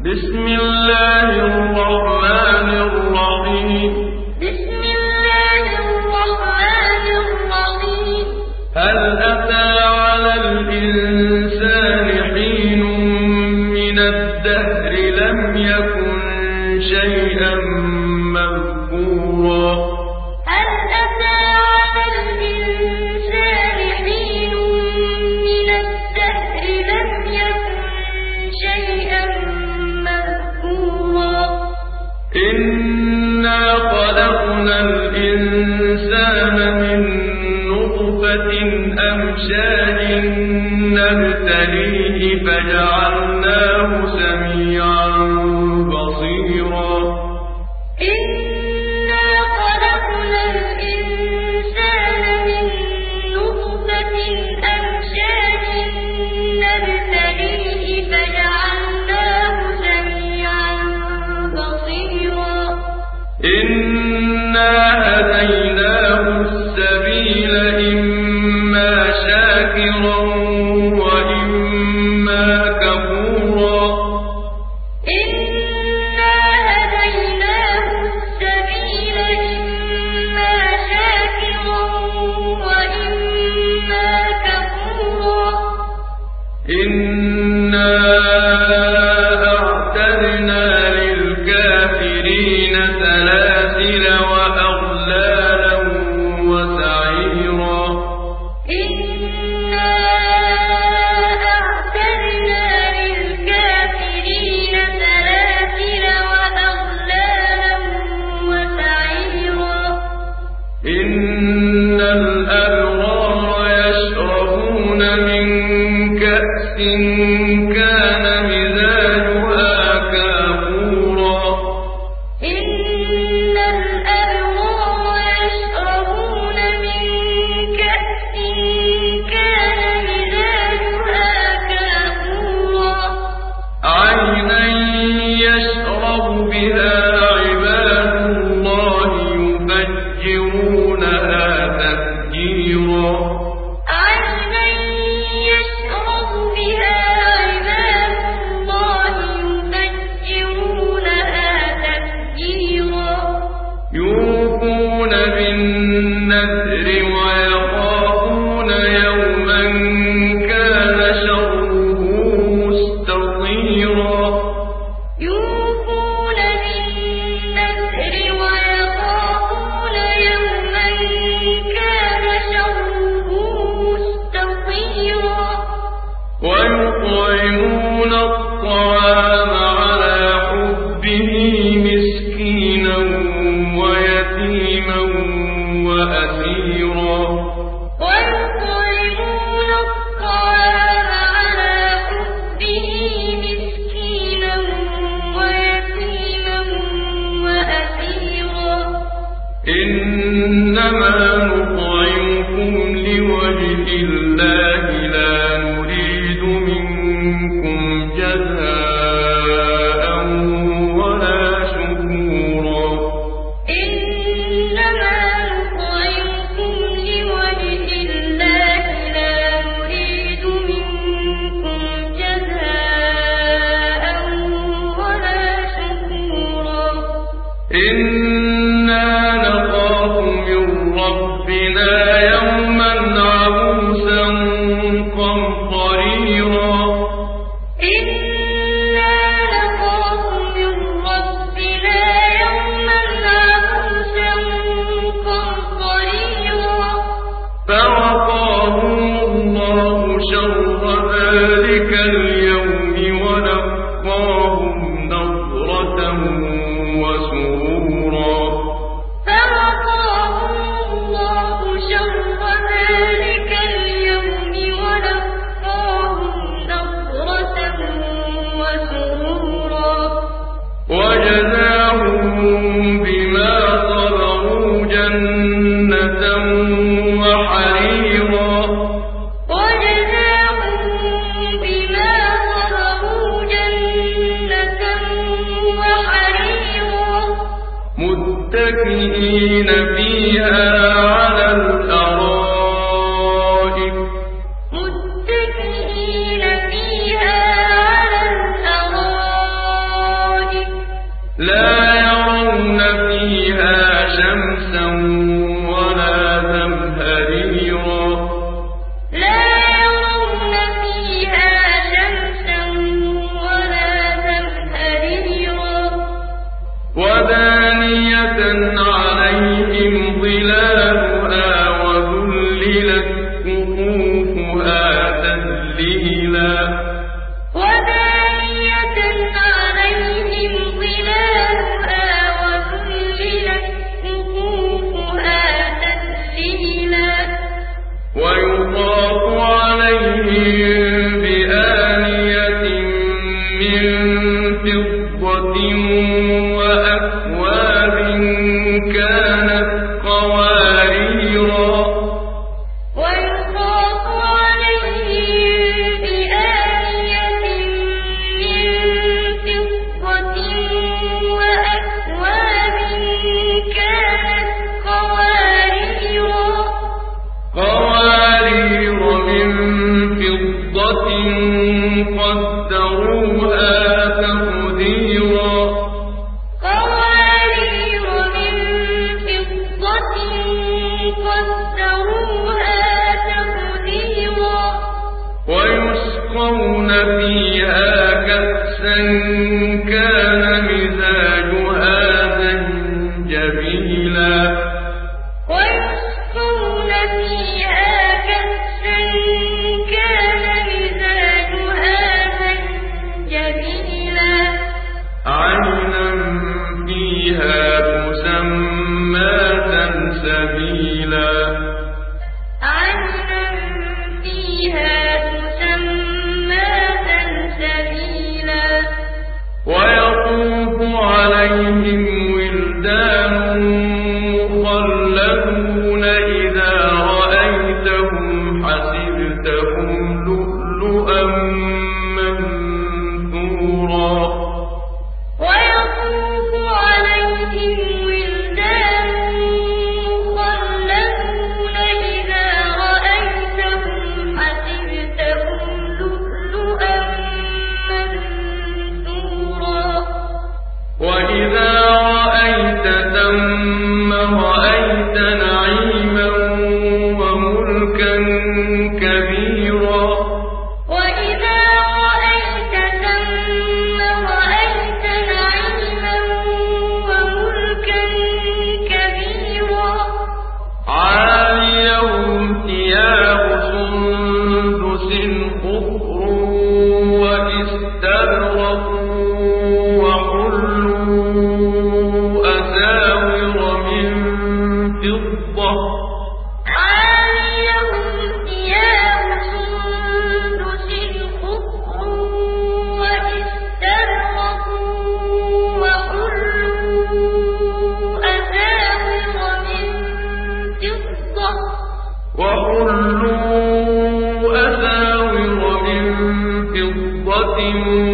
بسم الله الرحمن الرحيم. بسم الله الرحمن الرحيم. هل أتى على الإنسان شاء متكئين فيها على فيها مسماة سبيلا عينا فيها مسماة سبيلا ويطوف عليهم ولدان مخلدون إذا رأيتهم حسبتهم لؤلؤا من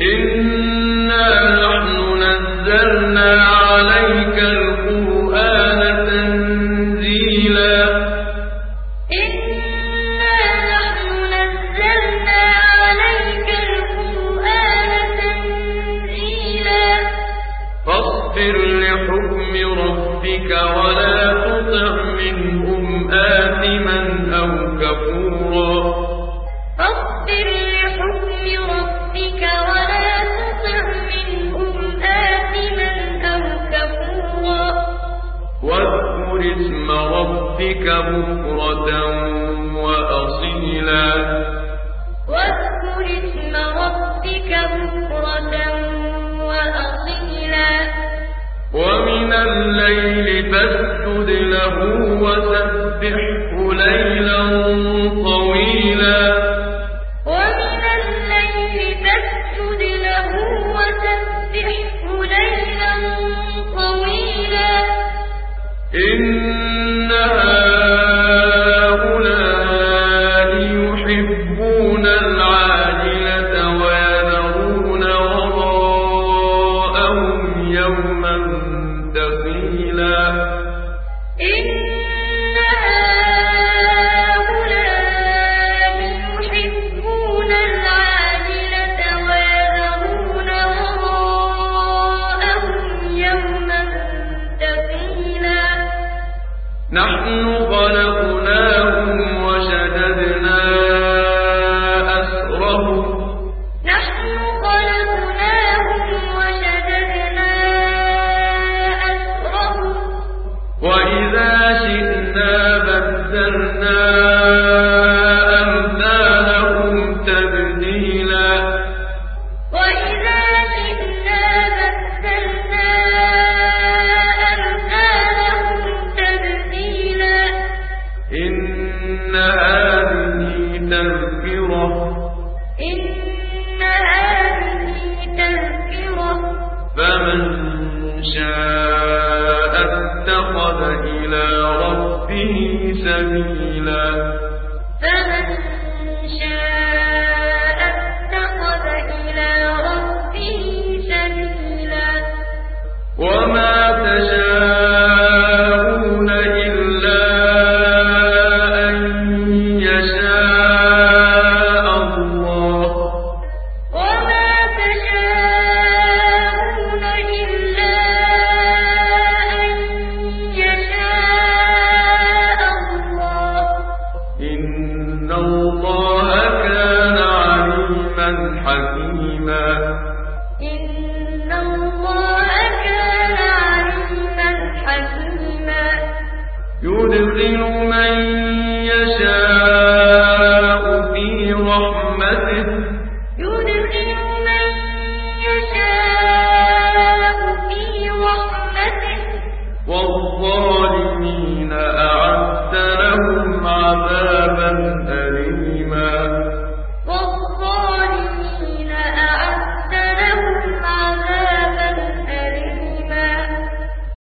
إِنَّا نَحْنُ نَزَّلْنَا عَلَيْكَ الْقُرْآنَ تَنزِيلًا إِنَّا نَحْنُ نَزَّلْنَا عَلَيْكَ الْقُرْآنَ تَنزِيلًا فَاصْبِرْ لِحُكْمِ رَبِّكَ وَلَا تُطِعْ مِنْهُمْ آثِمًا أَوْ كَفُورًا ربك بكرة وأصيلا. واذكر اسم ربك بكرة وأصيلا. ومن الليل فاسجد له وسبحه ليلا طويلا. نحن خلقناهم سبيلا به